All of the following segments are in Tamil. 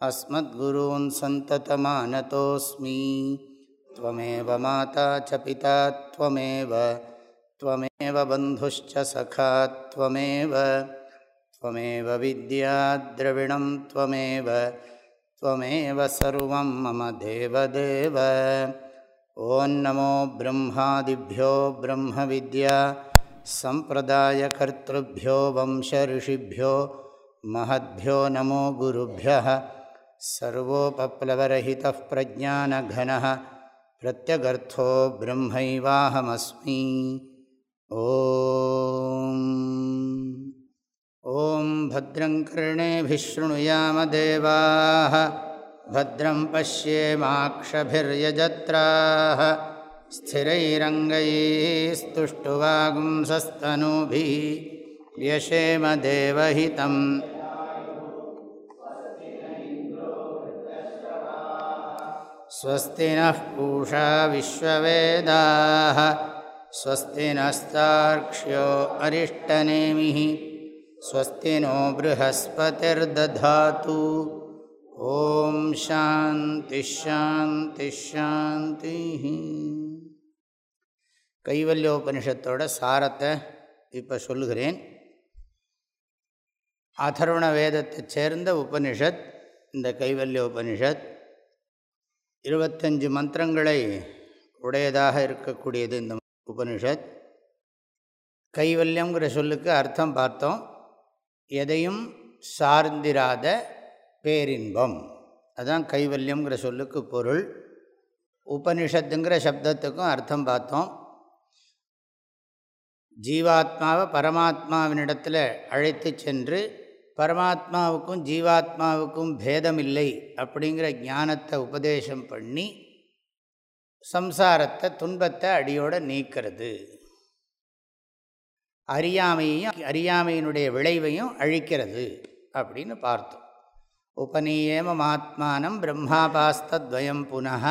अस्मद्गुरून् सन्ततमानतोऽस्मि। त्वमेव माता च पिता त्वमेव त्वमेव बन्धुश्च सखा त्वमेव त्वमेव विद्याद्रविणं त्वमेव त्वमेव सर्वं मम देवदेव। ॐ नमो ब्रह्मादिभ्यो ब्रह्मविद्या सम्प्रदायकर्तृभ्यो वंशऋषिभ्यो महद्भ्यो नमो गुरुभ्यः सर्वोपप्लवरहितः प्रज्ञानघनः प्रत्यगर्थो ब्रह्मैवाहमस्मि ॐ भद्रं कर्णेभिः शृणुयामदेवाः भद्रं पश्येमाक्षभिर्यजत्राः स्थिरैरङ्गैस्तुष्टुवागुंसस्तनूभिः व्यशेमदेवहितम् स्वस्ति नः पूषा विश्ववेदाः स्वस्ति नस्तार्क्ष्यो अरिष्टनेमिः स्वस्ति नो बृहस्पतिर्दधातु ॐ शान्तिश्शान्तिश्शान्तिः கைவல்யோபனிஷத்தோட சாரத்தை இப்போ சொல்லுகிறேன் அதர்வண வேதத்தை சேர்ந்த உபனிஷத் இந்த கைவல்ய உபனிஷத் இருபத்தஞ்சு மந்திரங்களை உடையதாக இருக்கக்கூடியது இந்த உபனிஷத். கைவல்யங்கிற சொல்லுக்கு அர்த்தம் பார்த்தோம். எதையும் சார்ந்திராத பேரின்பம். அதுதான் கைவல்யங்கிற சொல்லுக்கு பொருள். உபனிஷத்துங்கிற சப்தத்துக்கும் அர்த்தம் பார்த்தோம். ஜீவாத்மாவை பரமாத்மாவினிடத்தில் அழைத்து சென்று பரமாத்மாவுக்கும் ஜீவாத்மாவுக்கும் பேதமில்லை அப்படிங்கிற ஞானத்தை உபதேசம் பண்ணி சம்சாரத்தை துன்பத்தை அடியோடு நீக்கிறது. அறியாமையையும் அறியாமையினுடைய விளைவையும் அழிக்கிறது அப்படின்னு பார்த்தோம். உபநீயேமம் ஆத்மானம் பிரம்மாபாஸ்தத்வயம் புனः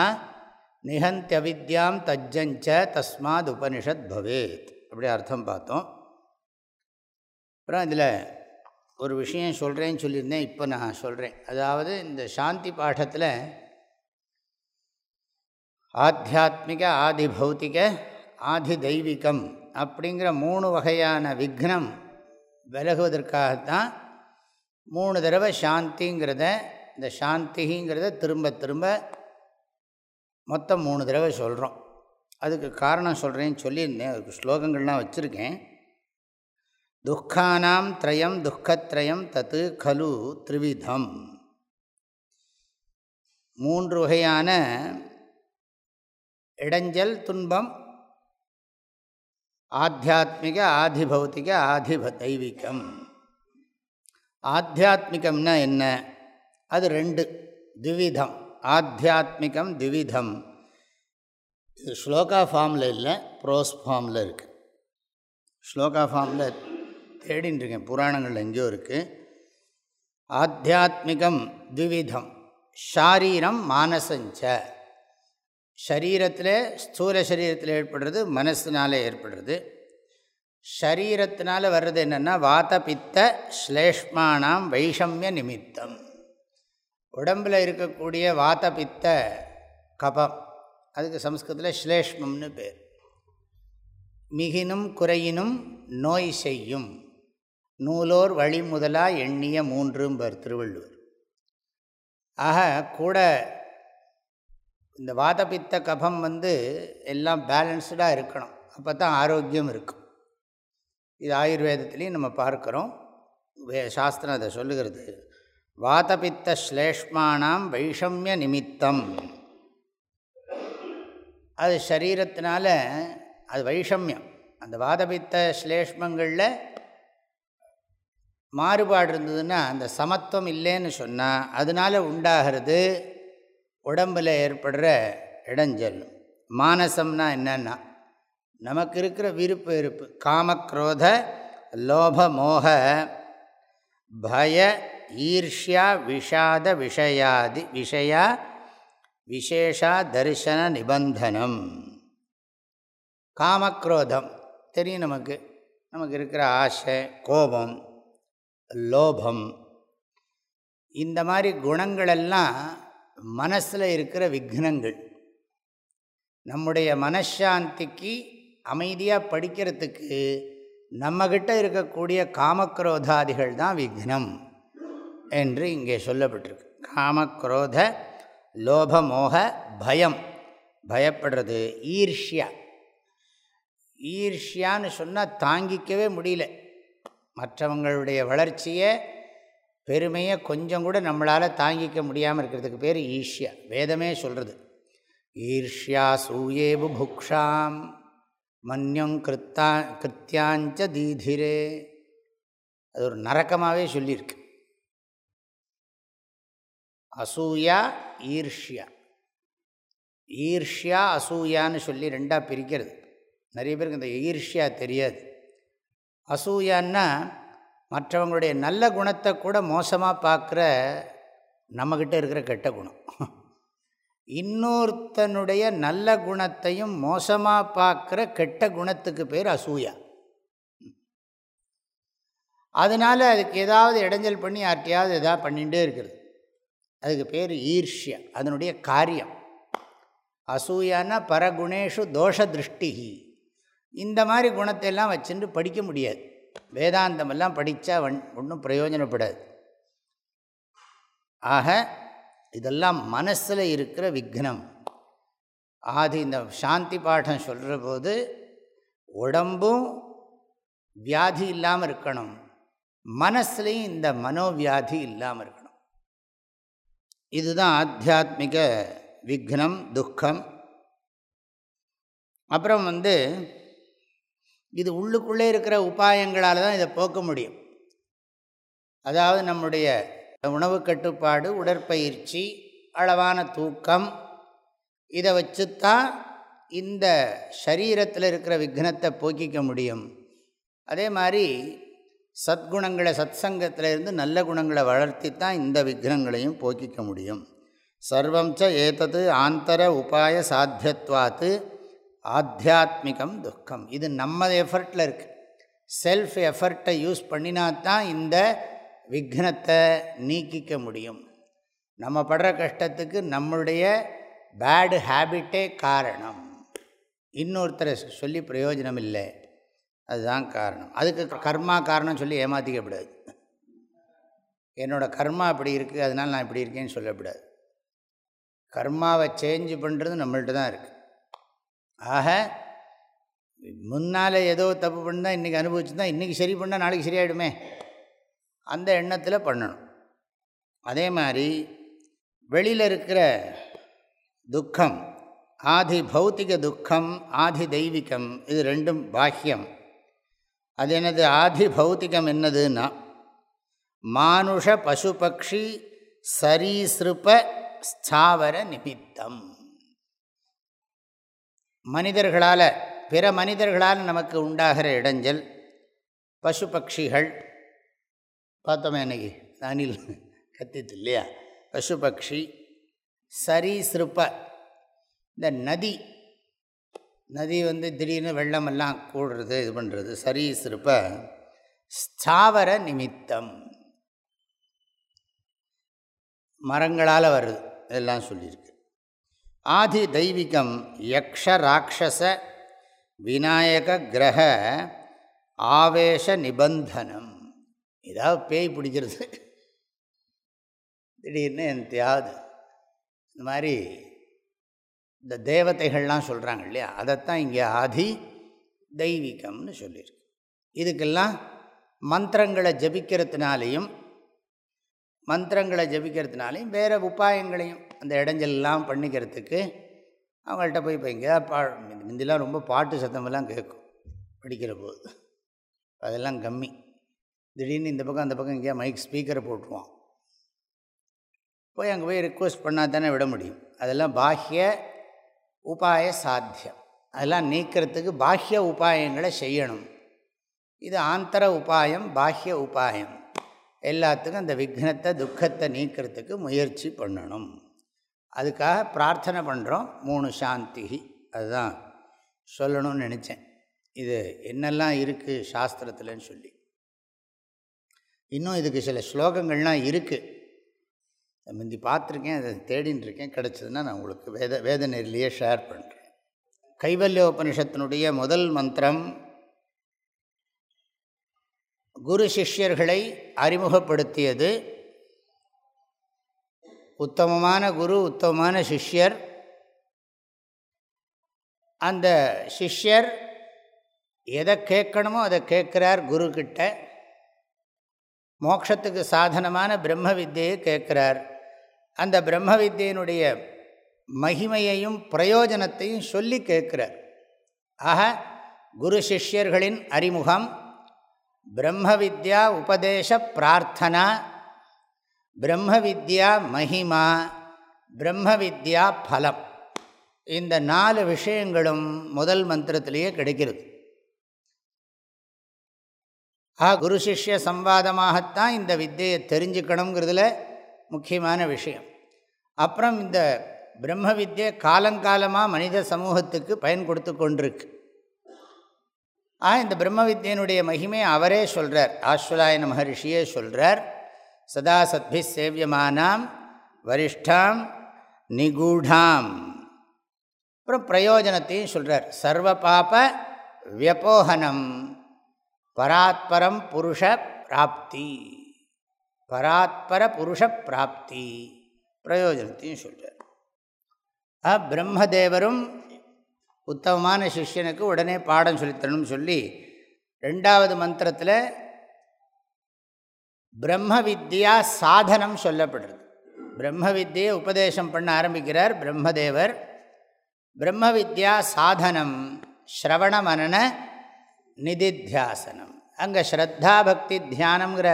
நிகந்தியவித்யாம் தஜ்ஜஞ்ச தஸ்மாத் உபனிஷத் பவேத். அப்படி அர்த்தம் பார்த்தோம். அப்புறம் இதில் ஒரு விஷயம் சொல்கிறேன்னு சொல்லியிருந்தேன் இப்போ நான் சொல்கிறேன் அதாவது இந்த சாந்தி பாடத்தில் ஆத்தியாத்மிக ஆதி பௌத்திக ஆதி தெய்வீகம் அப்படிங்கிற மூணு வகையான விக்னம் விலகுவதற்காகத்தான் மூணு தடவை சாந்திங்கிறத இந்த சாந்திங்கிறத திரும்ப திரும்ப மொத்தம் மூணு தடவை சொல்கிறோம் அதுக்கு காரணம் சொல்கிறேன்னு சொல்லியிருந்தேன் அதுக்கு ஸ்லோகங்கள்லாம் வச்சுருக்கேன். துக்கானாம் திரயம் துக்கத்ரயம் தத்து கலு த்ரிவிதம். மூன்று வகையான இடைஞ்சல் துன்பம் ஆத்தியாத்மிக ஆதிபௌத்திக ஆதிப தெய்வீகம். ஆத்தியாத்மிகம்னா என்ன? அது ரெண்டு திவிதம். ஆத்தியாத்மிகம் திவிதம். இது ஸ்லோகா ஃபார்மில் இல்லை ப்ரோஸ் ஃபார்மில் இருக்குது ஸ்லோகா ஃபார்மில் தேடின்னு இருக்கேன் புராணங்கள் எங்கேயோ இருக்குது ஆத்தியாத்மிகம் த்விவிதம். ஷாரீரம் மானசஞ்ச. ஷரீரத்தில் ஸ்தூல சரீரத்தில் ஏற்படுறது மனசினால் ஏற்படுறது. ஷரீரத்தினால் வர்றது என்னென்னா வாத பித்த ஸ்லேஷ்மானாம் வைஷமிய நிமித்தம். உடம்பில் இருக்கக்கூடிய வாத பித்த கபம் அதுக்கு சம்ஸ்கிருதத்தில் ஸ்லேஷ்மம்னு பேர். மிகினும் குறையினும் நோய் செய்யும். நூலோர் வழி முதலா எண்ணிய மூன்றும்பர் திருவள்ளுவர். ஆக கூட இந்த வாதபித்த கபம் வந்து எல்லாம் பேலன்ஸ்டாக இருக்கணும். அப்போ தான் ஆரோக்கியம் இருக்கும். இது ஆயுர்வேதத்துலேயும் நம்ம பார்க்குறோம். வே சாஸ்திரம் அதை சொல்லுகிறது. வாதபித்த ஸ்லேஷ்மானாம் வைஷமிய நிமித்தம். அது சரீரத்தினால அது வைஷமியம். அந்த வாதபித்த ஸ்லேஷ்மங்களில் மாறுபாடு இருந்ததுன்னா அந்த சமத்துவம் இல்லைன்னு சொன்னால் அதனால் உண்டாகிறது உடம்பில் ஏற்படுற இடைஞ்சல். மானசம்னா என்னென்னா நமக்கு இருக்கிற விருப்பு இருப்பு காமக்ரோத லோப மோக பய ஈர்ஷ்யா விஷாத விஷயாதி விஷயா விசேஷா தரிசன நிபந்தனம். காமக்ரோதம் தெரியும் நமக்கு. நமக்கு இருக்கிற ஆசை கோபம் லோபம். இந்த மாதிரி குணங்களெல்லாம் மனசில் இருக்கிற விக்னங்கள். நம்முடைய மனசாந்திக்கு அமைதியாக படிக்கிறதுக்கு நம்மக்கிட்ட இருக்கக்கூடிய காமக்ரோதாதிகள் தான் விக்னம் என்று இங்கே சொல்லப்பட்டிருக்கு. காமக்ரோத லோபமோக பயம். பயப்படுறது ஈர்ஷ்யா. ஈர்ஷ்யான்னு சொன்னால் தாங்கிக்கவே முடியல. மற்றவங்களுடைய வளர்ச்சியை பெருமையை கொஞ்சம் கூட நம்மளால் தாங்கிக்க முடியாமல் இருக்கிறதுக்கு பேர் ஈஷ்யா வேதமே சொல்கிறது ஈர்ஷ்யா சூயே புக்ஷாம் மன்யம் கிருத்தா கிருத்தியாஞ்ச தீதிரே. அது ஒரு நரக்கமாகவே சொல்லியிருக்கு. அசூயா ஈர்ஷ்யா. ஈர்ஷ்யா அசூயான்னு சொல்லி ரெண்டாக பிரிக்கிறது. நிறைய பேருக்கு இந்த ஈர்ஷ்யா தெரியாது. அசூயான்னா மற்றவங்களுடைய நல்ல குணத்தை கூட மோசமாக பார்க்குற நம்மக்கிட்ட இருக்கிற கெட்ட குணம். இன்னொருத்தனுடைய நல்ல குணத்தையும் மோசமாக பார்க்குற கெட்ட குணத்துக்கு பேர் அசூயா. அதனால் அதுக்கு ஏதாவது இடைஞ்சல் பண்ணி யார்ட்டையாவது எதாவது பண்ணிகிட்டே இருக்கிறது. அதுக்கு பேர் ஈர்ஷ்யா அதனுடைய காரியம். அசூயானா பரகுணேஷு தோஷ திருஷ்டி இந்த மாதிரி குணத்தை எல்லாம் வச்சுட்டு படிக்க முடியாது. வேதாந்தமெல்லாம் படித்தா வன் ஒன்றும் பிரயோஜனப்படாது. ஆக இதெல்லாம் மனசில் இருக்கிற விக்னம். ஆதி இந்த சாந்தி பாடம் சொல்கிற போது உடம்பும் வியாதி இல்லாமல் இருக்கணும். மனசுலேயும் இந்த மனோவியாதி இல்லாமல் இருக்கணும். இதுதான் ஆத்தியாத்மிக விக்னம் துக்கம். அப்புறம் வந்து இது உள்ளுக்குள்ளே இருக்கிற உபாயங்களால் தான் இதை போக்க முடியும். அதாவது நம்முடைய உணவு கட்டுப்பாடு உடற்பயிற்சி அளவான தூக்கம் இதை வச்சுத்தான் இந்த சரீரத்தில் இருக்கிற விக்னத்தை போக்கிக்க முடியும். அதே மாதிரி சத்குணங்களை சத் சங்கத்தில் இருந்து நல்ல குணங்களை வளர்த்தி தான் இந்த விக்னங்களையும் போக்கிக்க முடியும். சர்வம் ச ஏதது ஆந்தர உபாய சாத்தியத்வாத்து ஆத்தியாத்மிகம் துக்கம். இது நம்ம எஃபர்ட்டில் இருக்குது செல்ஃப் எஃபர்ட்டை யூஸ் பண்ணினா தான் இந்த விக்னத்தை நீக்கிக்க முடியும். நம்ம படுற கஷ்டத்துக்கு நம்மளுடைய பேடு ஹேபிட்டே காரணம். இன்னொருத்தரை சொல்லி பிரயோஜனம் இல்லை. அதுதான் காரணம். அதுக்கு கர்மா காரணம் சொல்லி ஏமாற்றிக்கப்படாது என்னோடய கர்மா அப்படி இருக்குது அதனால் நான் இப்படி இருக்கேன்னு சொல்லக்கூடாது. கர்மாவை சேஞ்சு பண்ணுறது நம்மள்ட்ட தான் இருக்குது ஆக முன்னால் ஏதோ தப்பு பண்ணால் இன்றைக்கி அனுபவிச்சுருந்தா இன்றைக்கி சரி பண்ணால் நாளைக்கு சரியாயிடுமே. அந்த எண்ணத்தில் பண்ணணும். அதே மாதிரி வெளியில் இருக்கிற துக்கம் ஆதி பௌத்திக துக்கம் ஆதி தெய்வீகம் இது ரெண்டும் பாக்கியம் அது என்னது? ஆதி பௌத்திகம் என்னதுன்னா மானுஷ பசு பக்ஷி சரீசிருப்ப ஸ்தாவர நிமித்தம். மனிதர்களால் பிற மனிதர்களால் நமக்கு உண்டாகிற இடைஞ்சல் பசு பட்சிகள் பார்த்தோமே இன்னைக்கு அனில் கத்தித்து இல்லையா? பசு பட்சி சரீசிருப்ப இந்த நதி நதி வந்து திடீர்னு வெள்ளமெல்லாம் கூடுறது இது பண்ணுறது சரீசிருப்ப ஸ்தாவர நிமித்தம். மரங்களால் வருது இதெல்லாம் சொல்லியிருக்கு. ஆதி தெய்வீகம் யக்ஷ ராட்சச விநாயக கிரக ஆவேச நிபந்தனம் ஏதாவது பேய் பிடிக்கிறது. திடீர்னு என்னத்தையாவது இந்த மாதிரி இந்த தேவதைகள்லாம் சொல்கிறாங்க இல்லையா? அதைத்தான் இங்கே ஆதி தெய்வீகம்னு சொல்லியிருக்கு. இதுக்கெல்லாம் மந்திரங்களை ஜபிக்கிறதுனாலையும் மந்திரங்களை ஜபிக்கிறதுனாலையும் வேறு உபாயங்களையும் அந்த இடைஞ்சல்லாம் பண்ணிக்கிறதுக்கு அவங்கள்ட்ட போய் இப்போ எங்கேயா பா முந்திலாம் ரொம்ப பாட்டு சத்தமெல்லாம் கேட்கும் படிக்கிற போது அதெல்லாம் கம்மி. திடீர்னு இந்த பக்கம் அந்த பக்கம் எங்கேயா மைக் ஸ்பீக்கரை போட்டுருவான். போய் அங்கே போய் ரிக்வஸ்ட் பண்ணால் தானே விட முடியும். அதெல்லாம் பாஹ்ய உபாய சாத்தியம். அதெல்லாம் நீக்கிறதுக்கு பாஹ்ய உபாயங்களை செய்யணும். இது ஆந்தர உபாயம் பாஹ்ய உபாயம். எல்லாத்துக்கும் அந்த விக்னத்தை துக்கத்தை நீக்கிறதுக்கு முயற்சி பண்ணணும். அதுக்காக பிரார்த்தனை பண்ணுறோம் மூணு சாந்தி. அதுதான் சொல்லணும்னு நினச்சேன். இது என்னெல்லாம் இருக்குது சாஸ்திரத்தில்னு சொல்லி. இன்னும் இதுக்கு சில ஸ்லோகங்கள்லாம் இருக்குது முந்தி பார்த்துருக்கேன். அதை தேடின்னு இருக்கேன் கிடச்சதுன்னா நான் உங்களுக்கு வேத வேத நெறிலேயே ஷேர் பண்ணுறேன் கைவல்யோபனிஷத்தினுடைய முதல் மந்திரம் குரு சிஷ்யர்களை அறிமுகப்படுத்தியது உத்தமமான குரு உத்தமமான சிஷ்யர். அந்த சிஷ்யர் எதை கேட்கணுமோ அதை கேட்குறார் குருக்கிட்ட மோட்சத்துக்கு சாதனமான பிரம்ம வித்தியை கேட்குறார். அந்த பிரம்ம வித்தியினுடைய மகிமையையும் பிரயோஜனத்தையும் சொல்லி கேட்குறார். ஆக குரு சிஷ்யர்களின் அறிமுகம் பிரம்ம வித்யா உபதேச பிரார்த்தனா பிரம்ம வித்யா மகிமா பிரம்ம வித்யா பலம். இந்த நாலு விஷயங்களும் முதல் மந்திரத்திலேயே கிடைக்கிறது. ஆ குரு சிஷ்ய சம்வாதமாகத்தான் இந்த வித்தியை தெரிஞ்சுக்கணுங்கிறதுல முக்கியமான விஷயம். அப்புறம் இந்த பிரம்ம வித்யை காலங்காலமாக மனித சமூகத்துக்கு பயன் கொடுத்து கொண்டிருக்கு. ஆ இந்த பிரம்ம வித்தியனுடைய மகிமை அவரே சொல்கிறார் ஆஸ்வலாயன மகரிஷியே சொல்கிறார் சதா சத்பி சேவியமானாம் வரிஷ்டாம் நிகூடாம் அப்புறம் பிரயோஜனத்தையும் சொல்கிறார் சர்வ பாப வியபோகனம் பராத்பரம் புருஷ பிராப்தி பராத்பர புருஷ பிராப்தி பிரயோஜனத்தையும் சொல்கிறார் ஆ பிரம்மதேவரும் உத்தமமான சிஷ்யனுக்கு உடனே பாடம் சொல்லித்தரணும்னு சொல்லி ரெண்டாவது மந்திரத்தில் பிரம்ம வித்யா சாதனம் சொல்லப்படுறது. பிரம்ம வித்தியை உபதேசம் பண்ண ஆரம்பிக்கிறார் பிரம்மதேவர். பிரம்ம வித்யா சாதனம் ஸ்ரவண மனன நிதித்தியாசனம். அங்கே ஸ்ரத்தா பக்தி தியானங்கிற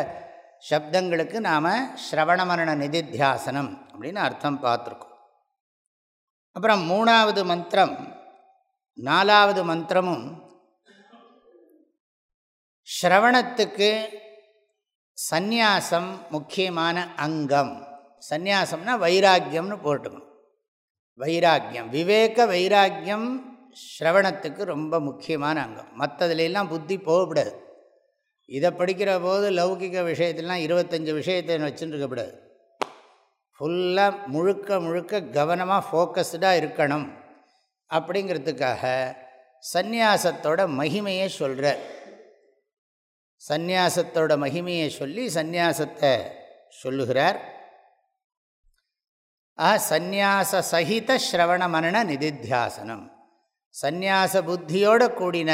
சப்தங்களுக்கு நாம் ஸ்ரவண மரண நிதித்தியாசனம் அப்படின்னு அர்த்தம் பார்த்துருக்கோம். அப்புறம் மூணாவது மந்திரம் நாலாவது மந்திரமும் ஸ்ரவணத்துக்கு சந்நியாசம் முக்கியமான அங்கம். சந்நியாசம்னா வைராக்கியம்னு போட்டுக்கணும். வைராக்கியம் விவேக வைராக்கியம் ஸ்ரவணத்துக்கு ரொம்ப முக்கியமான அங்கம். மற்றதுலாம் புத்தி போகக்கூடாது. இதை படிக்கிற போது லௌகிக விஷயத்திலாம் இருபத்தஞ்சி விஷயத்தை வச்சுருக்கக்கூடாது இருக்கக்கூடாது ஃபுல்லாக முழுக்க முழுக்க கவனமாக ஃபோக்கஸ்டாக இருக்கணும். அப்படிங்கிறதுக்காக சந்நியாசத்தோட மகிமையை சொல்கிறார் சந்நியாசத்தோட மகிமையை சொல்லி சந்நியாசத்தை சொல்லுகிறார். ஆ சந்நியாச சகித ஸ்ரவண மரண நிதித்தியாசனம். சந்நியாச புத்தியோடு கூடின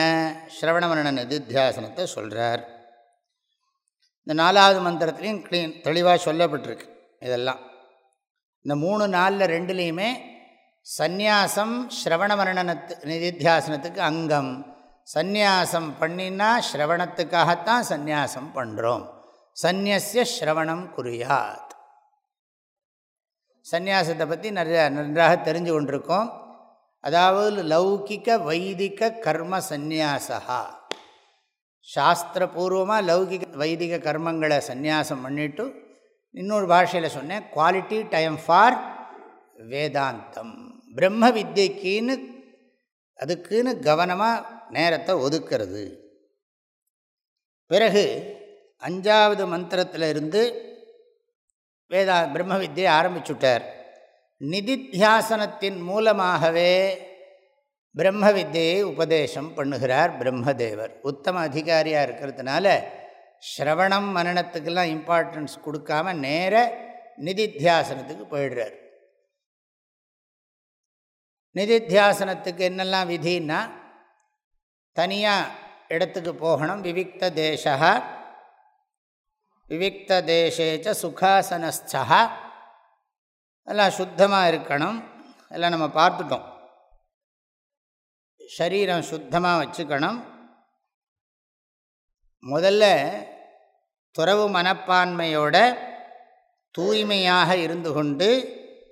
ஸ்ரவண மரண நிதித்தியாசனத்தை சொல்கிறார் இந்த நாலாவது மந்திரத்துலேயும் க்ளீன் தெளிவாக சொல்லப்பட்டிருக்கு இதெல்லாம். இந்த மூணு நாளில் ரெண்டுலேயுமே சந்நியாசம் ஸ்ரவண மரணத்து நிதித்தியாசனத்துக்கு அங்கம். சந்நியாசம் பண்ணினா ஸ்ரவணத்துக்காகத்தான் சந்நியாசம் பண்ணுறோம் சந்நியசிய ஸ்ரவணம் குறியாத். சந்நியாசத்தை பற்றி நிறைய நன்றாக தெரிஞ்சு கொண்டிருக்கோம். அதாவது லௌகிக்க வைதிக கர்ம சந்நியாசா சாஸ்திரபூர்வமாக லௌகிக வைதிக கர்மங்களை சந்நியாசம் பண்ணிவிட்டு இன்னொரு பாஷையில் சொன்னேன் குவாலிட்டி டைம் ஃபார் வேதாந்தம். பிரம்ம வித்தியக்குன்னு அதுக்குன்னு கவனமாக நேரத்தை ஒதுக்கிறது. பிறகு அஞ்சாவது மந்திரத்திலிருந்து வேதா பிரம்ம வித்தியை ஆரம்பிச்சுட்டார் நிதித்தியாசனத்தின் மூலமாகவே பிரம்ம வித்தியை உபதேசம் பண்ணுகிறார் பிரம்மதேவர். உத்தம அதிகாரியாக இருக்கிறதுனால ஸ்ரவணம் மனநத்துக்கெல்லாம் இம்பார்ட்டன்ஸ் கொடுக்காம நேர நிதித்தியாசனத்துக்கு போயிடுறார். நிதித்தியாசனத்துக்கு என்னெல்லாம் விதின்னா தனியாக இடத்துக்கு போகணும். விவிக்த தேசா விவிக்த தேசேச்ச சுகாசனஸ்தா எல்லாம் சுத்தமாக இருக்கணும். எல்லாம் நம்ம பார்த்துட்டோம். சரீரம் சுத்தமாக வச்சுக்கணும். முதல்ல துறவு மனப்பான்மையோட தூய்மையாக இருந்து கொண்டு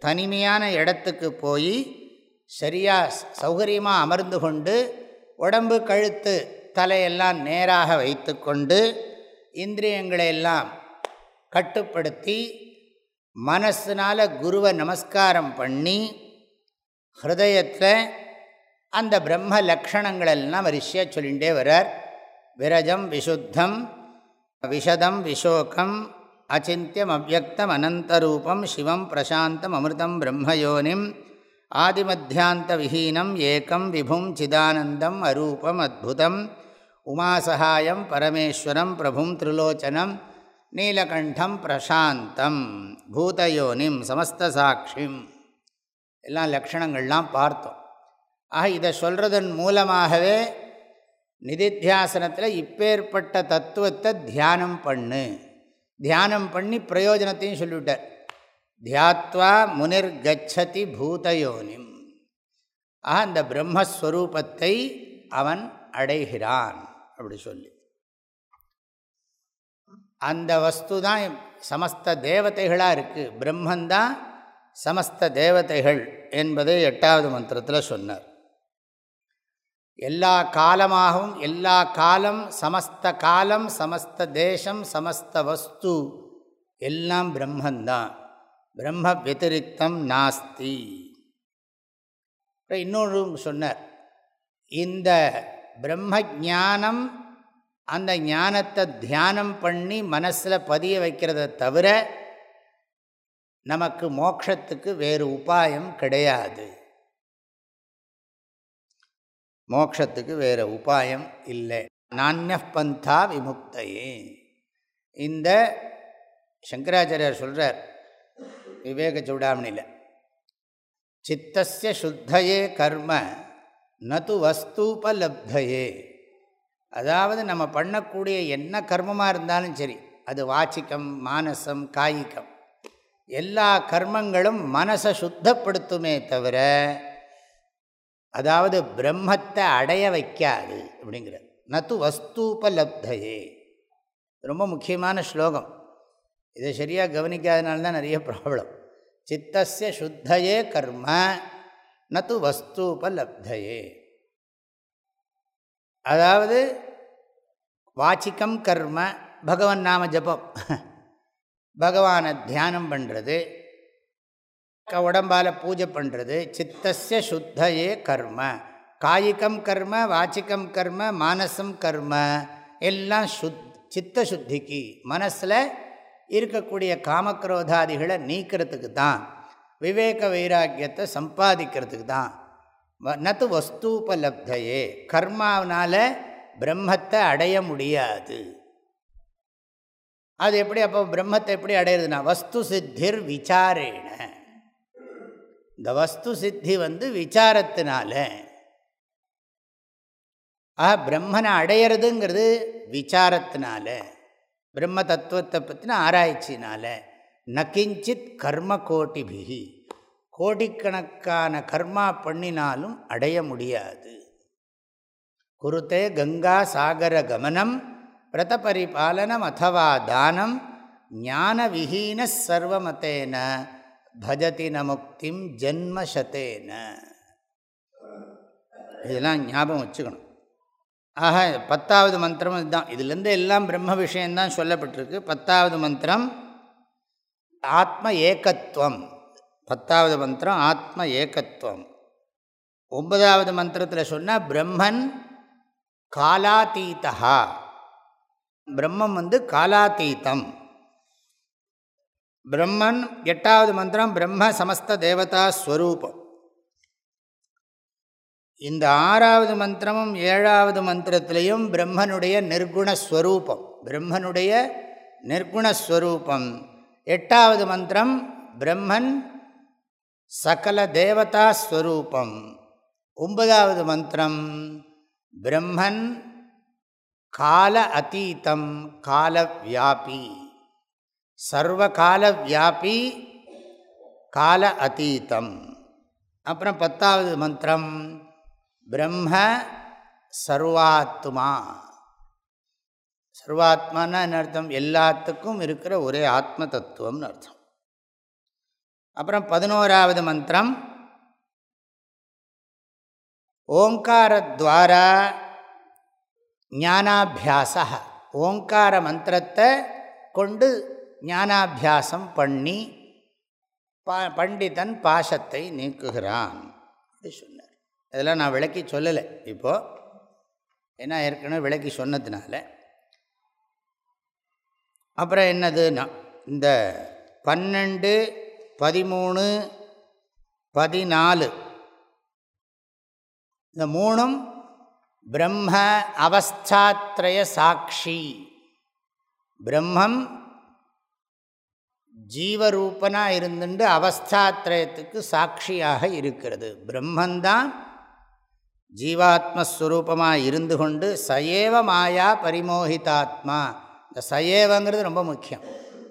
தனிமையான இடத்துக்கு போய் சரியாக சௌகரியமாக அமர்ந்து கொண்டு உடம்பு கழுத்து தலையெல்லாம் நேராக வைத்து கொண்டு இந்திரியங்களையெல்லாம் கட்டுப்படுத்தி மனசினால் குருவை நமஸ்காரம் பண்ணி ஹிருதயத்தில் அந்த பிரம்ம லக்ஷணங்களெல்லாம் வரிசையாக சொல்லிகிட்டே வர்றார். விரஜம் விசுத்தம் விஷதம் விஷோகம் அச்சித்தியம் அவ்வக்தம் அனந்தரூபம் சிவம் பிரசாந்தம் அமிர்தம் பிரம்மயோனிம் ஆதிமத்தியாந்த விஹீனம் ஏக்கம் விபும் சிதானந்தம் அரூபம் அத்புதம் உமாசகாயம் பரமேஸ்வரம் பிரபும் திரிலோச்சனம் நீலகண்டம் பிரசாந்தம் பூதயோனிம் சமஸ்தசாட்சிம். எல்லாம் லக்ஷணங்கள்லாம் பார்த்தோம். ஆக இதை சொல்கிறதன் மூலமாகவே நிதித்தியாசனத்தில் இப்பேற்பட்ட தத்துவத்தை தியானம் பண்ணு. தியானம் பண்ணி பிரயோஜனத்தையும் சொல்லிவிட்டார். தியாத்வா முனிர் கச்சதி பூதயோனிம். ஆக அந்த பிரம்மஸ்வரூபத்தை அவன் அடைகிறான் அப்படி சொல்லி. அந்த வஸ்து தான் சமஸ்த தேவதைகளாக இருக்குது பிரம்மந்தான் சமஸ்த தேவதைகள் என்பதை எட்டாவது மந்திரத்தில் சொன்னார். எல்லா காலமாகவும் எல்லா காலம் சமஸ்த காலம் சமஸ்த தேசம் சமஸ்த வஸ்து எல்லாம் பிரம்மந்தான் பிரம்ம வத்திரிக்தம் நாஸ்தி இன்னொரு சொன்னார் இந்த பிரம்ம ஜானம் அந்த ஞானத்தை தியானம் பண்ணி மனசில் பதிய வைக்கிறத தவிர நமக்கு மோக்ஷத்துக்கு வேறு உபாயம் கிடையாது. மோக்ஷத்துக்கு வேறு உபாயம் இல்லை. நானிய பந்தா விமுக்தையே. இந்த சங்கராச்சாரியார் சொல்கிறார் விவேக சூடாமணியில் சித்தசிய சுத்தையே கர்ம நது வஸ்தூபலப்தையே. அதாவது நம்ம பண்ணக்கூடிய என்ன கர்மமாக இருந்தாலும் சரி அது வாச்சிக்கம் மானசம் காய்கம். எல்லா கர்மங்களும் மனசை சுத்தப்படுத்துமே தவிர அதாவது பிரம்மத்தை அடைய வைக்காது அப்படிங்கிற நத்து வஸ்தூபலப்தையே. ரொம்ப முக்கியமான ஸ்லோகம். இதை சரியாக கவனிக்காதனால தான் நிறைய ப்ராப்ளம். சித்தசிய சுத்தையே கர்ம நத்து வஸ்தூபலப்தையே. அதாவது வாச்சிக்கம் கர்ம பகவன் நாம ஜபம். பகவானை தியானம் பண்ணுறது உடம்பால் பூஜை பண்ணுறது சித்தசிய சுத்தையே கர்ம. காய்கம் கர்ம வாச்சிக்கம் கர்ம மானசம் கர்ம எல்லாம் சுத் சித்த சுத்திக்கு மனசில் இருக்கக்கூடிய காமக்ரோதாதிகளை நீக்கிறதுக்கு தான் விவேக வைராக்கியத்தை சம்பாதிக்கிறதுக்கு தான். நத்து வஸ்தூபலப்தையே கர்மாவனால் பிரம்மத்தை அடைய முடியாது. அது எப்படி அப்போ பிரம்மத்தை எப்படி அடையிறதுனா வஸ்து சித்திர் விசாரேன. இந்த வஸ்து சித்தி வந்து விசாரத்தினால ஆ பிரம்மனை அடையிறதுங்கிறது விசாரத்தினால. பிரம்ம தத்துவத்தை பற்றின ஆராய்ச்சினால நகிஞ்சித் கர்ம கோட்டிபிகி கோடிக்கணக்கான கர்மா பண்ணினாலும் அடைய முடியாது. குருத்தே கங்கா சாகர கமனம் பிரதபரிபாலனம் அதவா தானம் ஞான விஹீன சர்வமத்தேன பஜதி நமுக்திம் ஜென்மசத்தேன இதெல்லாம் ஞாபகம் வச்சுக்கணும். ஆக பத்தாவது மந்திரம் இதுதான். இதுலேருந்து எல்லாம் பிரம்ம விஷயந்தான் சொல்லப்பட்டிருக்கு. பத்தாவது மந்திரம் ஆத்ம ஏகத்துவம் பத்தாவது மந்திரம் ஆத்ம ஏகத்துவம் ஒன்பதாவது மந்திரத்தில் சொன்னால் பிரம்மன் காலாத்தீதா பிரம்மம் வந்து காலாத்தீத்தம் பிரம்மன் எட்டாவது மந்திரம் பிரம்ம சமஸ்த தேவதா ஸ்வரூபம். இந்த ஆறாவது மந்திரமும் ஏழாவது மந்திரத்திலையும் பிரம்மனுடைய நிர்குணஸ்வரூபம் பிரம்மனுடைய நிர்குணஸ்வரூபம் எட்டாவது மந்திரம் பிரம்மன் சகல தேவதா ஸ்வரூபம். ஒன்பதாவது மந்திரம் பிரம்மன் கால அத்தீத்தம் காலவியாபி. சர்வகாலவியாபி கால அத்தீத்தம் அப்புறம் பத்தாவது மந்திரம் பிரம்ம சர்வாத்மா. சர்வாத்மானா என்ன அர்த்தம்? எல்லாத்துக்கும் இருக்கிற ஒரே ஆத்ம தத்துவம்னு அர்த்தம். அப்புறம் பதினோராவது மந்திரம். ஓங்காரத்வாரா ஞானாபியாச. ஓங்கார மந்திரத்தை கொண்டு ஞானாபியாசம் பண்ணி பண்டிதன் பாசத்தை நீக்குகிறான். அப்படி சொன்னார் இதெல்லாம் நான் விளக்கி சொல்லலை. இப்போது ஏன்னா ஏற்கனவே விளக்கி சொன்னதுனால. அப்புறம் என்னதுன்னா இந்த பன்னெண்டு பதிமூணு பதினாலு. இந்த மூணும் பிரம்ம அவஸ்தாத்ரய சாட்சி. பிரம்மம் ஜீவரூபனாக இருந்துட்டு அவஸ்தாத்ரயத்துக்கு சாட்சியாக இருக்கிறது. பிரம்மந்தான் ஜீவாத்மஸ்வரூபமாக இருந்து கொண்டு சயேவ மாயா பரிமோகிதாத்மா. இந்த சயேவங்கிறது ரொம்ப முக்கியம்.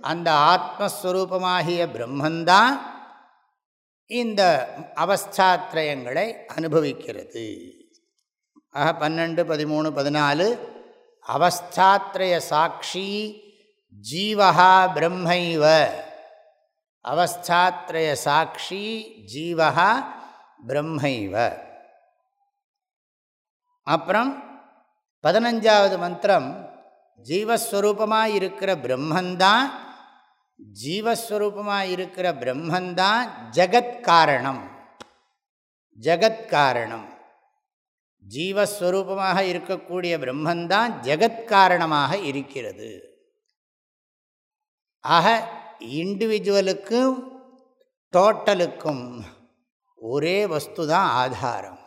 அந்த ஆத்மஸ்வரூபமாகிய பிரம்மந்தான் இந்த அவஸ்தாத்ரயங்களை அனுபவிக்கிறது. ஆக பன்னெண்டு பதிமூணு பதினாலு. அவஸ்தாத்ரய சாட்சி ஜீவகா பிரம்மைவ. அவஸ்தாத்ரய சாட்சி ஜீவகா பிரம்மைவ. அப்புறம் பதினஞ்சாவது மந்திரம் ஜீவஸ்வரூபமாக இருக்கிற பிரம்மந்தான் ஜீவஸ்வரூபமாக இருக்கிற பிரம்மந்தான் ஜகத்காரணம் ஜகத்காரணம் ஜீவஸ்வரூபமாக இருக்கக்கூடிய பிரம்மந்தான் ஜகத்காரணமாக இருக்கிறது. ஆக இண்டிவிஜுவலுக்கும் டோட்டலுக்கும் ஒரே வஸ்து தான் ஆதாரம்.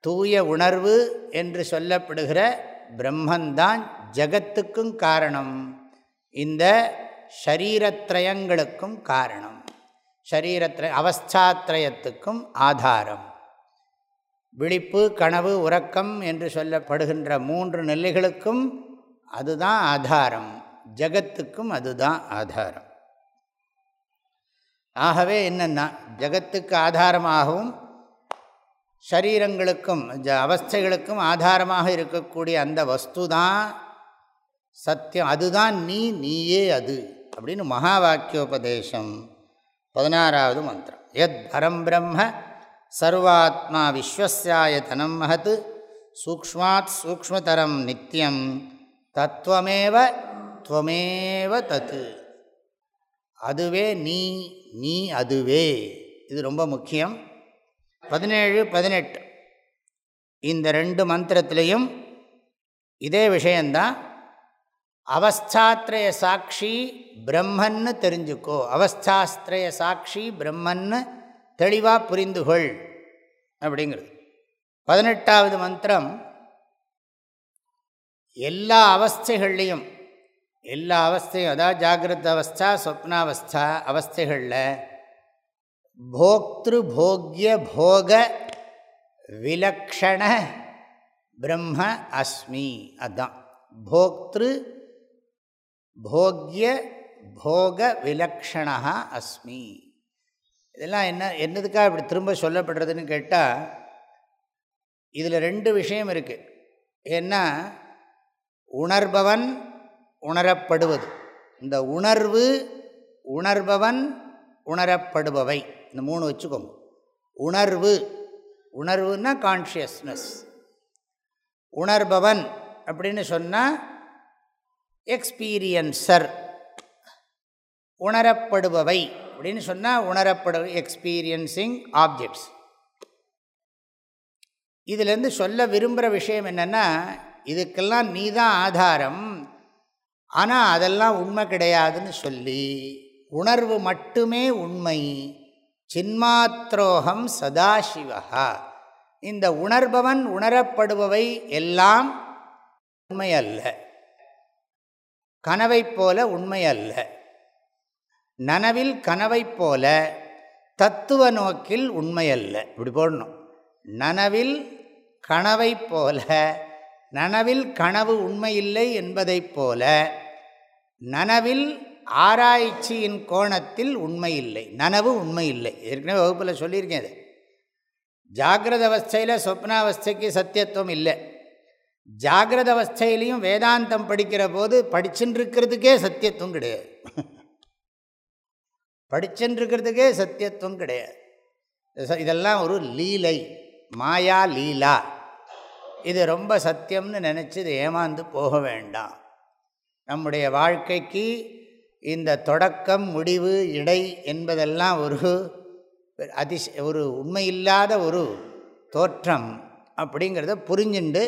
தூய உணர்வு என்று சொல்லப்படுகிற பிரம்மந்தான் ஜகத்துக்கும் காரணம். இந்த ஷரீரத்ரயங்களுக்கும் காரணம். ஷரீரத்ர அவஸ்தாத்ரயத்துக்கும் ஆதாரம். விழிப்பு கனவு உறக்கம் என்று சொல்லப்படுகின்ற மூன்று நெல்லைகளுக்கும் அதுதான் ஆதாரம். ஜகத்துக்கும் அதுதான் ஆதாரம். ஆகவே என்னென்னா ஜகத்துக்கு ஆதாரமாகவும் சரீரங்களுக்கும் அவஸ்தைகளுக்கும் ஆதாரமாக இருக்கக்கூடிய அந்த வஸ்து தான் சத்தியம். அதுதான் நீ நீயே அது அப்படின்னு மகா வாக்கியோபதேசம் பதினாறாவது மந்திரம். எத் பரம் பிரம்ம சர்வாத்மா விஸ்வசாயதனம் மகத் சூக்மாத் சூக்மதரம் நித்தியம் தத்துவமேவ துவமேவ தத்து அதுவே நீ நீ அதுவே. இது ரொம்ப முக்கியம். பதினேழு பதினெட்டு. இந்த ரெண்டு மந்திரத்திலையும் இதே விஷயந்தான் அவஸ்தாத்ரய சாட்சி பிரம்மன்னு தெரிஞ்சுக்கோ. அவஸ்தாஸ்திரய சாட்சி பிரம்மன்னு தெளிவாக புரிந்துகொள் அப்படிங்கிறது. பதினெட்டாவது மந்திரம் எல்லா அவஸ்தைகள்லேயும் எல்லா அவஸ்தையும் அதாவது ஜாகிரத அவஸ்தா சொப்னாவஸ்தா அவஸ்தைகளில் போக்திரு போக்ய போக விலக்ஷண பிரம்ம அஸ்மி அதுதான் போக்திரு போக்ய போக விலக்ஷணா அஸ்மி இதெல்லாம் என்ன என்னதுக்காக இப்படி திரும்ப சொல்லப்படுறதுன்னு கேட்டால் இதில் ரெண்டு விஷயம் இருக்குது ஏன்னா உணர்பவன் உணரப்படுவது. இந்த உணர்வு உணர்பவன் உணரப்படுபவை. இந்த மூணு வச்சுக்கோங்க. உணர்வு. உணர்வுன்னா கான்ஷியஸ்னஸ் உணர்பவன் அப்படின்னு சொன்னால் எக்ஸ்பீரியன்சர் உணரப்படுபவை அப்படின்னு சொன்னால் உணரப்படு எக்ஸ்பீரியன்சிங் ஆப்ஜெக்ட்ஸ் இதிலேருந்து சொல்ல விரும்புகிற விஷயம் என்னென்னா இதுக்கெல்லாம் நீ தான் ஆதாரம். ஆனால் அதெல்லாம் உண்மை கிடையாதுன்னு சொல்லி உணர்வு மட்டுமே உண்மை. சின்மாத்ரோகம் சதாசிவா இந்த உணர்பவன் உணரப்படுபவை எல்லாம் உண்மை அல்ல கனவைப் போல உண்மை அல்ல நனவில் கனவைப் போல தத்துவ நோக்கில் உண்மை அல்ல இப்படி போடணும். நனவில் கனவை போல நனவில் கனவு உண்மையில்லை என்பதைப் போல நனவில் ஆராய்ச்சியின் கோணத்தில் உண்மை இல்லை நனவு உண்மை இல்லை ஏற்கனவே வகுப்பில் சொல்லியிருக்கேன் அது ஜாகிரத அவஸ்தையில் சொப்னாவஸ்தைக்கு சத்தியத்துவம் இல்லை. ஜாகிரத அவஸ்தையிலையும் வேதாந்தம் படிக்கிற போது படிச்சுட்டுருக்கிறதுக்கே சத்தியத்துவம் கிடையாது. படிச்சுட்டுருக்கிறதுக்கே சத்தியத்துவம் கிடையாது. இதெல்லாம் ஒரு லீலை மாயா லீலா. இது ரொம்ப சத்தியம்னு நினச்சி இது ஏமாந்து போக வேண்டாம். நம்முடைய வாழ்க்கைக்கு இந்த தொடக்கம் முடிவு இடை என்பதெல்லாம் ஒரு அதிச ஒரு உண்மையில்லாத ஒரு தோற்றம் அப்படிங்கிறத புரிஞ்சுண்டு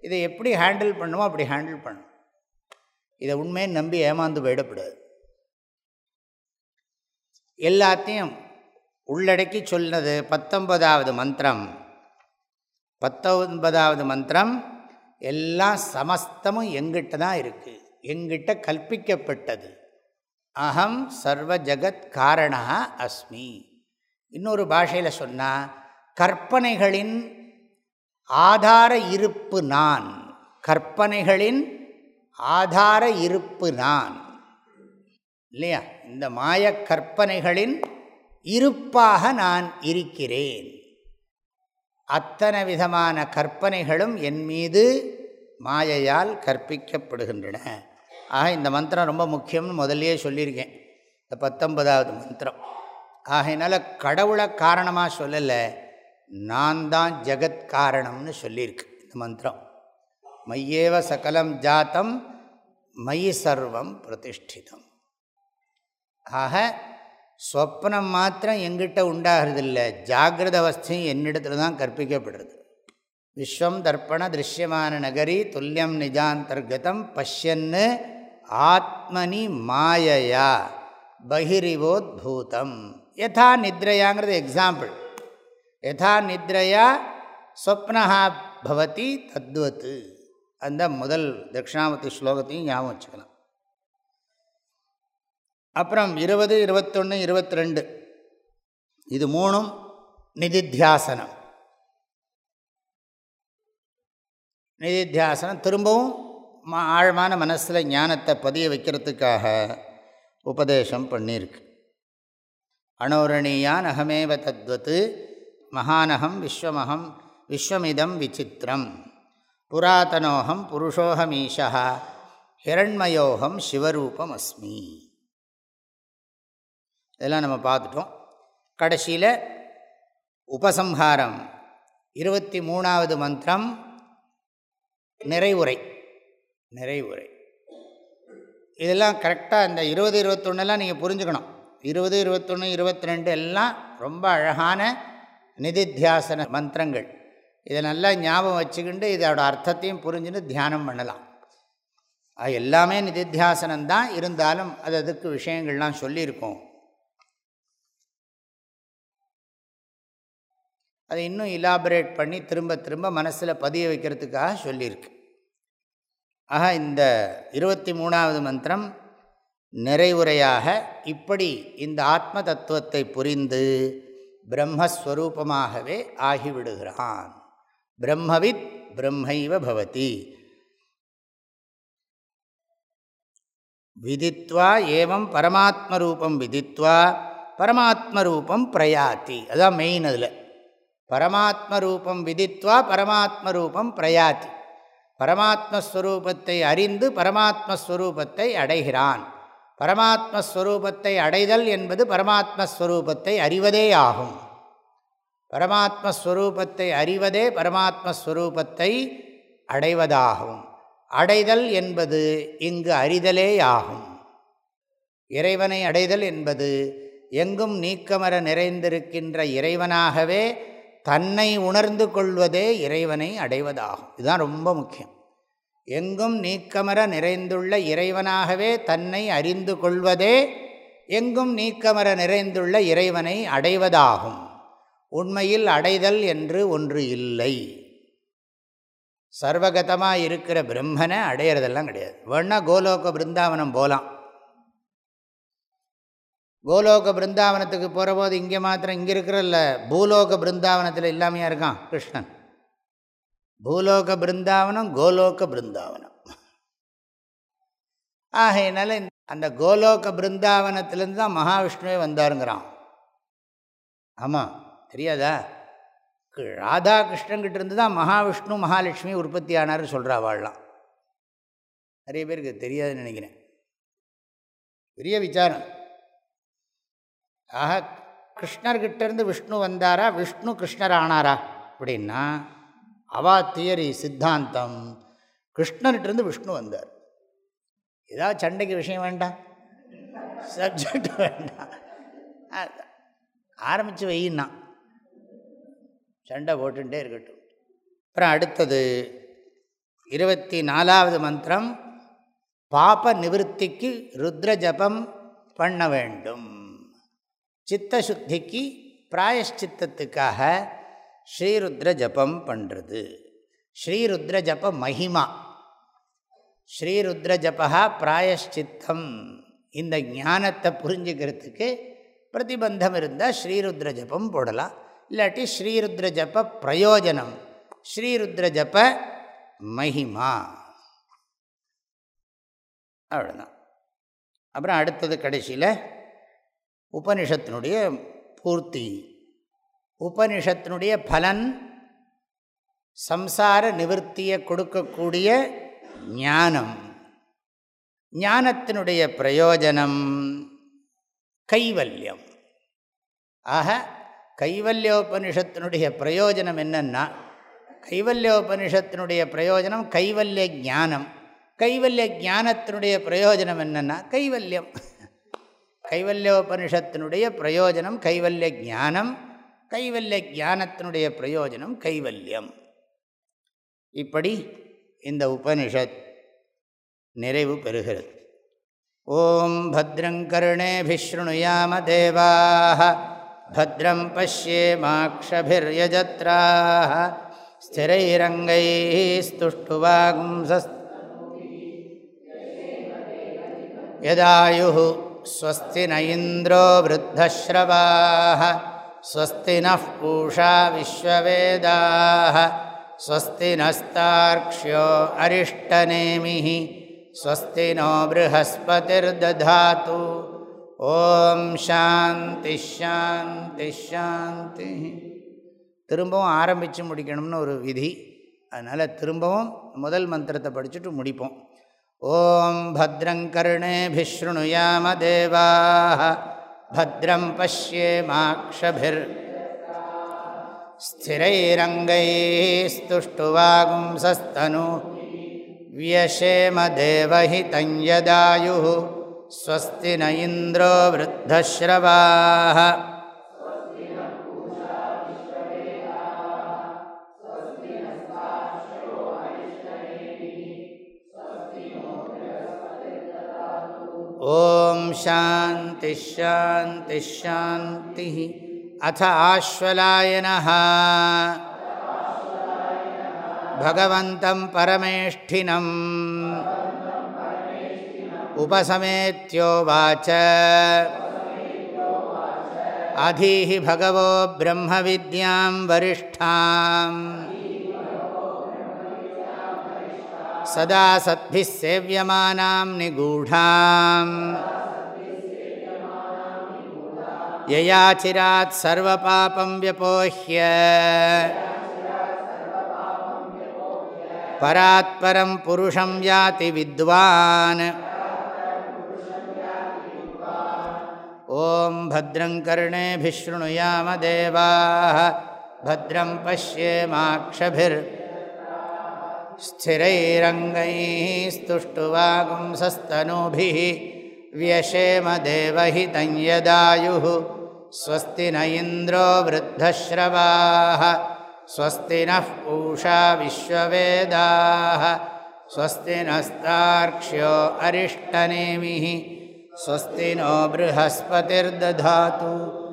இதை எப்படி ஹேண்டில் பண்ணுமோ அப்படி ஹேண்டில் பண்ணும். இதை உண்மையை நம்பி ஏமாந்து போயிடப்படாது எல்லாத்தையும் உள்ளடக்கி சொன்னது பத்தொன்பதாவது மந்திரம். பத்தொன்பதாவது மந்திரம் எல்லாம் சமஸ்தமும் எங்கிட்ட தான் இருக்குது எங்கிட்ட கல்பிக்கப்பட்டது அகம் சர்வ ஜகத் காரணா அஸ்மி. இன்னொரு பாஷையில் சொன்னால் கற்பனைகளின் ஆதார இருப்பு நான். கற்பனைகளின் ஆதார இருப்பு நான். இல்லையா? இந்த மாய கற்பனைகளின் இருப்பாக நான் இருக்கிறேன். அத்தனை விதமான கற்பனைகளும் என் மீது மாயையால் கற்பிக்கப்படுகின்றன. ஆக இந்த மந்திரம் ரொம்ப முக்கியம்னு முதல்லையே சொல்லியிருக்கேன். இந்த பத்தொன்பதாவது மந்திரம். ஆகையினால கடவுளை காரணமாக சொல்லலை நான் தான் ஜெகத் காரணம்னு சொல்லியிருக்கு இந்த மந்திரம். மையேவ சகலம் ஜாத்தம் மயி சர்வம் பிரதிஷ்டிதம். ஆக சொப்னம் மாத்திரம் எங்கிட்ட உண்டாகிறதில்ல ஜாகிரத அவஸ்தையும் என்னிடத்துல தான் கற்பிக்கப்படுறது. விஸ்வம் தர்ப்பண திருஷ்யமான நகரி துல்லியம் நிஜாந்தர்கதம் பஷ்யன்னு ஆத்மனி மாயையா பகிரிவோத்பூதம். யதா நித்ரையாங்கிறது எக்ஸாம்பிள் யதா நித்ரையா ஸ்வப்னா பவதி தத்வத்து அந்த முதல் தட்சிணாமூர்த்தி ஸ்லோகத்தையும் ஞாபகம் வச்சுக்கலாம். அப்புறம் இருபது இருபத்தொன்று இருபத்தி ரெண்டு இது மூணும் நிதித்தியாசனம். நிதித்தியாசனம் திரும்பவும் ஆழமான மனசில் ஞானத்தை பதிய வைக்கிறதுக்காக உபதேசம் பண்ணியிருக்கு. அனோரணியான் அகமேவ தத்வத்து மகானகம் விஸ்வமகம் விஸ்வமிதம் விசித்திரம். புராதனோகம் புருஷோகமீஷா ஹிரண்மயோகம் சிவரூபம் அஸ்மி இதெல்லாம் நம்ம பார்த்துட்டோம். கடைசியில் உபசம்ஹாரம் இருபத்தி மூணாவது மந்திரம் நிறைவுரை. நிறைவுரை. இதெல்லாம் கரெக்டாக இந்த இருபது இருபத்தொன்னெல்லாம் நீங்கள் புரிஞ்சுக்கணும். இருபது இருபத்தொன்று இருபத்தி ரெண்டு எல்லாம் ரொம்ப அழகான நிதித்தியாசன மந்திரங்கள். இதை நல்லா ஞாபகம் வச்சுக்கிண்டு இதோட அர்த்தத்தையும் புரிஞ்சுன்னு தியானம் பண்ணலாம். அது எல்லாமே நிதித்தியாசனம்தான் இருந்தாலும் அது அதுக்கு விஷயங்கள்லாம் சொல்லியிருக்கோம். அதை இன்னும் இலாபரேட் பண்ணி திரும்ப திரும்ப மனசில் பதிய வைக்கிறதுக்காக சொல்லியிருக்கு. ஆக இந்த இருபத்தி மூணாவது மந்திரம் நிறைவுரையாக இப்படி இந்த ஆத்ம தத்துவத்தை புரிந்து பிரம்மஸ்வரூபமாகவே ஆகிவிடுகிறான். பிரம்மவித் பிரம்மைவ பவதி. விதித்வா ஏவம் பரமாத்ம ரூபம் விதித்வா பரமாத்ம ரூபம் பிரயாத்தி அதுதான் மெயின் அதில். பரமாத்ம ரூபம் விதித்வா பரமாத்ம ரூபம் பிரயாத்தி பரமாத்மஸ்வரூபத்தை அறிந்து பரமாத்மஸ்வரூபத்தை அடைகிறான். பரமாத்மஸ்வரூபத்தை அடைதல் என்பது பரமாத்மஸ்வரூபத்தை அறிவதேயாகும் பரமாத்மஸ்வரூபத்தை அறிவதே பரமாத்மஸ்வரூபத்தை அடைவதாகும். அடைதல் என்பது இங்கு அறிதலேயாகும் இறைவனை அடைதல் என்பது எங்கும் நீக்கமர நிறைந்திருக்கின்ற இறைவனாகவே தன்னை உணர்ந்து கொள்வதே இறைவனை அடைவதாகும். இதுதான் ரொம்ப முக்கியம். எங்கும் நீக்கமர நிறைந்துள்ள இறைவனாகவே தன்னை அறிந்து கொள்வதே எங்கும் நீக்கமர நிறைந்துள்ள இறைவனை அடைவதாகும். உண்மையில் அடைதல் என்று ஒன்று இல்லை. சர்வகதமாக இருக்கிற பிரம்மனை அடையிறதெல்லாம் கிடையாது. வேணா கோலோக பிருந்தாவனம் போகலாம் கோலோக பிருந்தாவனத்துக்கு போகிற போது இங்கே மாத்திரம் இங்கே இருக்கிறல்ல பூலோக பிருந்தாவனத்தில் இல்லாமையாக இருக்கான் கிருஷ்ணன். பூலோக பிருந்தாவனம் கோலோக பிருந்தாவனம். ஆகையினால அந்த கோலோக பிருந்தாவனத்திலேருந்து தான் மகாவிஷ்ணுவே வந்தாருங்கிறான். ஆமாம் தெரியாதா? ராதா கிருஷ்ணன்கிட்ட இருந்து தான் மகாவிஷ்ணு மகாலட்சுமி உற்பத்தி ஆனார்னு சொல்கிறா வாழலாம். நிறைய பேருக்கு தெரியாதுன்னு நினைக்கிறேன். பெரிய விசாரம். ஆக கிருஷ்ணர்கிட்டேருந்து விஷ்ணு வந்தாரா? விஷ்ணு கிருஷ்ணர் ஆனாரா அப்படின்னா அவா தியரி சித்தாந்தம். கிருஷ்ணர்கிட்டருந்து விஷ்ணு வந்தார். ஏதாவது சண்டைக்கு விஷயம் வேண்டாம்? சப்ஜெக்ட் வேண்டாம். ஆரம்பித்து வையின்னா சண்டை போட்டுட்டே இருக்கட்டும். அப்புறம் அடுத்தது இருபத்தி நாலாவது மந்திரம் பாப நிவர்த்திக்கு ருத்ர ஜபம் பண்ண வேண்டும். சித்தசுத்திக்கு பிராயஷ்சித்தத்துக்காக ஸ்ரீருத்ர ஜபம் பண்ணுறது ஸ்ரீருத்ர ஜப மகிமா. ஸ்ரீருத்ர ஜபா பிராயஷ்சித்தம். இந்த ஞானத்தை புரிஞ்சுக்கிறதுக்கு பிரதிபந்தம் இருந்தால் ஸ்ரீருத்ர ஜபம் போடலாம். இல்லாட்டி ஸ்ரீருத்ர ஜப பிரயோஜனம். ஸ்ரீருத்ர ஜப மகிமா. அவ்வளோதான் அப்புறம் அடுத்தது கடைசியில் உபனிஷத்தினுடைய பூர்த்தி. உபனிஷத்தினுடைய பலன் சம்சார நிவர்த்தியை கொடுக்கக்கூடிய ஞானம். ஞானத்தினுடைய பிரயோஜனம் கைவல்யம். ஆக கைவல்யோபனிஷத்தினுடைய பிரயோஜனம் என்னென்னா கைவல்யோபனிஷத்தினுடைய பிரயோஜனம் கைவல்ய ஞானம். கைவல்ய ஞானத்தினுடைய பிரயோஜனம் என்னென்னா கைவல்யம். கைவல்யோபனிஷத்தினுடைய பிரயோஜனம் கைவல்ய ஞானம் கைவல்ய ஞானத்தினுடைய பிரயோஜனம் கைவல்யம் இப்படி இந்த உபனிஷத் நிறைவு பெறுகிறது ஓம் भद्रङ्कर्णेभिशृणुयाम देवाः भद्रं पश्येमाक्षभिर्यजत्राः स्थिरैरङ्गैः स्तुष्टुवागुंसस् यदायुः स्वस्ति न इन्द्रो वृद्धश्रवाः स्वस्ति नः पूषा विश्ववेदाः स्वस्ति नस्तार्क्ष्यो अरिष्टनेमिः स्वस्ति नो बृहस्पतिर्दधातु ॐ शान्तिश्शान्तिश्शान्ति திரும்பவும் ஆரம்பித்து முடிக்கணும்னு ஒரு விதி அதனால் திரும்பவும் முதல் மந்திரத்தை படிச்சுட்டு முடிப்போம் ஓம் भद्रङ्कर्णेभिशृणुयाम देवाः भद्रं पश्येमाक्षभिर् स्थिरैरङ्गैस्तुष्टुवागुंसस्तनु व्यशेमदेवहितं यदायुः स्वस्ति न इन्द्रो वृद्धश्रवाः ॐ शान्तिश्शान्तिश्शान्तिः अथ आश्वलायनः भगवन्तं परमेष्ठिनम्। उपसमेत्योवाच अधीहि भगवो ब्रह्मविद्यां वरिष्ठाम्। सदा सद्भिः सेव्यमानां निगूढाम्। यया चिरात् सर्वपापं व्यपोह्य। परात्परं पुरुषं याति विद्वान्। ॐ भद्रं कर्णेभिः शृणुयाम देवाः भद्रं पश्येमाक्षभिर् स्थिरैरङ्गैः स्तुष्टुवागुंसस्तनूभिः व्यशेमदेवहितं यदायुः। स्वस्ति न इन्द्रो वृद्धश्रवाः। स्वस्ति नः पूषा विश्ववेदाः। स्वस्ति नस्तार्क्ष्यो अरिष्टनेमिः। स्वस्ति नो बृहस्पतिर्दधातु।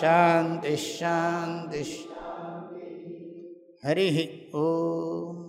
शान्तिश्शान्तिश् हरिः ஹரிஹி ஓம்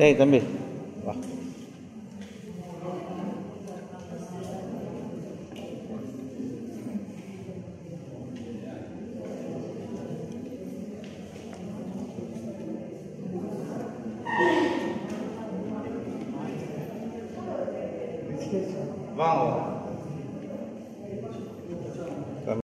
ஏய் தம்பி